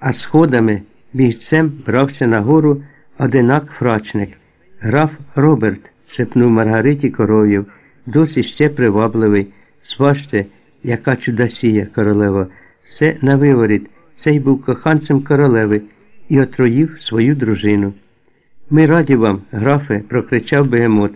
а сходами бігцем брався нагору одинак фрачник. Граф Роберт, шепнув Маргариті коров'єв, досі ще привабливий. Сважте, яка чудосія, королева. Все на виворіт. Цей був коханцем королеви і отруїв свою дружину. Ми раді вам, графе, прокричав бегемот.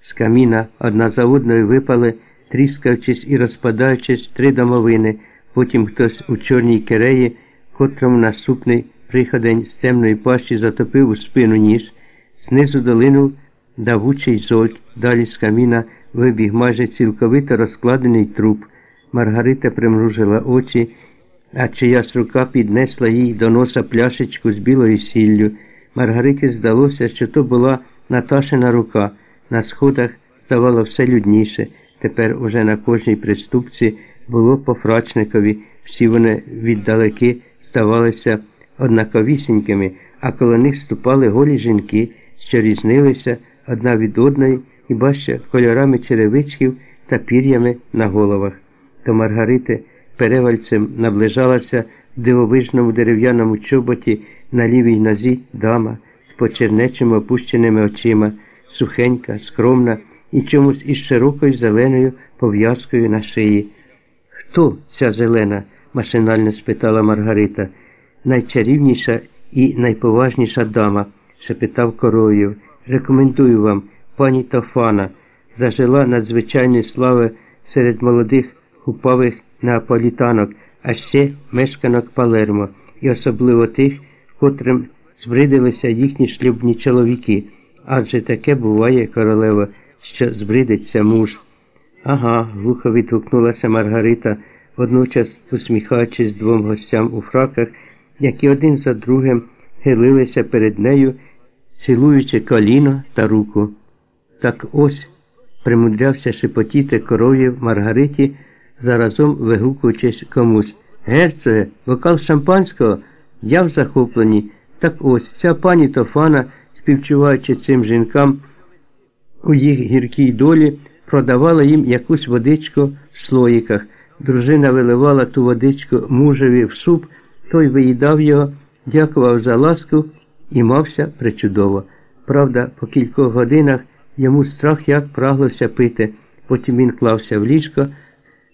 З каміна одна за одною випали, тріскаючись і розпадаючись три домовини. Потім хтось у чорній кереї, котрому наступний приходень з темної пащі затопив у спину ніж, знизу долинув давучий зольд, далі з каміна вибіг майже цілковито розкладений труп. Маргарита примружила очі, а чиясь рука піднесла їй до носа пляшечку з білою сіллю. Маргариті здалося, що то була Наташина рука. На сходах ставало все людніше. Тепер уже на кожній приступці було по фрачникові, всі вони віддалеки ставалися однаковісінькими, а коло них ступали голі жінки, що різнилися одна від одної, хіба що кольорами черевичків та пір'ями на головах. До Маргарити перевальцем наближалася в дивовижному дерев'яному чоботі на лівій нозі дама з почернечими опущеними очима, сухенька, скромна і чомусь із широкою зеленою пов'язкою на шиї. Хто ця зелена? Машинально спитала Маргарита. Найчарівніша і найповажніша дама, шепитав Короєв. Рекомендую вам, пані Тофана, зажила надзвичайної слави серед молодих хупавих неаполітанок, а ще мешканок Палермо, і особливо тих, котрим збридилися їхні шлюбні чоловіки. Адже таке буває, королева, що збридиться муж. Ага, глухо відгукнулася Маргарита, водночас усміхаючись двом гостям у фраках, які один за другим хилилися перед нею, цілуючи коліно та руку. Так ось примудрявся шепотіти коров'єв Маргариті, заразом вигукуючись комусь. Герцоге, бокал шампанського, я в захопленні. Так ось ця пані Тофана, співчуваючи цим жінкам у їх гіркій долі, продавала їм якусь водичку в слоїках. Дружина виливала ту водичку мужеві в суп, той виїдав його, дякував за ласку і мався причудово. Правда, по кількох годинах йому страх як праглося пити, потім він клався в ліжко,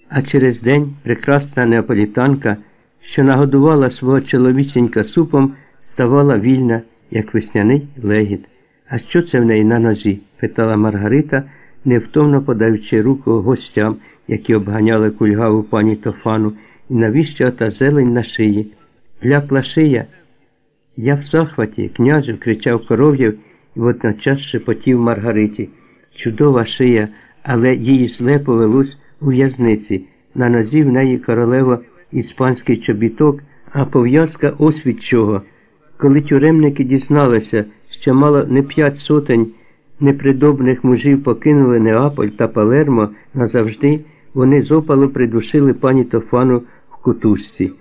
а через день прекрасна неаполітанка, що нагодувала свого чоловіченька супом, ставала вільна, як весняний легіт. А що це в неї на нозі? питала Маргарита, невтомно подаючи руку гостям, які обганяли кульгаву пані Тофану, і навіщо та зелень на шиї. Ляпла шия. Я в захваті, княжу, кричав коров'єв і водночас шепотів Маргариті. Чудова шия, але їй зле повелось у в'язниці. На нозі в неї королева іспанський чобіток, а пов'язка ось від чого. Коли тюремники дізналися, що мало не п'ять сотень непридобних мужів покинули Неаполь та Палермо назавжди, вони з опалу придушили пані Тофану в кутушці.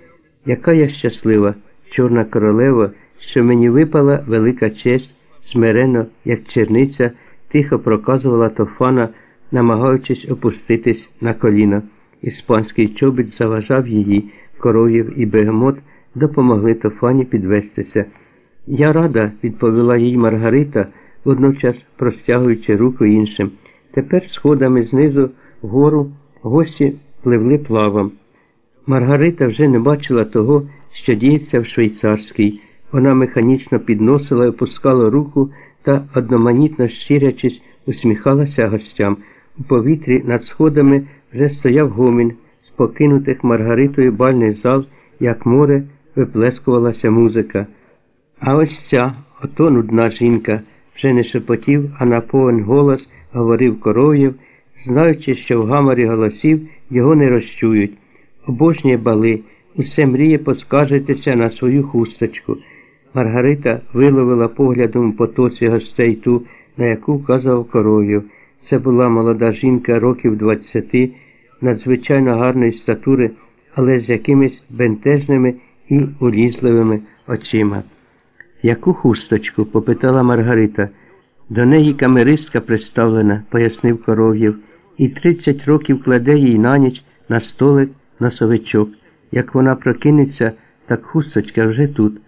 Яка я щаслива, чорна королева, що мені випала велика честь, смирено, як черниця, тихо проказувала Тофана, намагаючись опуститись на коліна. Іспанський чобіт заважав її, коров'єв і бегемот допомогли Тофані підвестися. Я рада, відповіла їй Маргарита, водночас простягуючи руку іншим. Тепер сходами знизу вгору гості пливли плавом. Маргарита вже не бачила того, що діється в швейцарській. Вона механічно підносила і опускала руку та, одноманітно щирячись, усміхалася гостям. У повітрі над сходами вже стояв гомін з покинутих Маргаритою бальний зал, як море, виплескувалася музика. А ось ця, ото нудна жінка, вже не шепотів, а на повен голос говорив коров'єв, знаючи, що в гаморі голосів його не розчують. Обожнює бали, усе мріє поскаржитися на свою хусточку. Маргарита виловила поглядом у потоці гостей ту, на яку вказав коров'єв. Це була молода жінка років двадцяти, надзвичайно гарної статури, але з якимись бентежними і улізливими очима. Яку хусточку? попитала Маргарита. До неї камеристка представлена, пояснив коров'єв, і тридцять років кладе їй на ніч на столик носовичок. Як вона прокинеться, Так хусточка вже тут.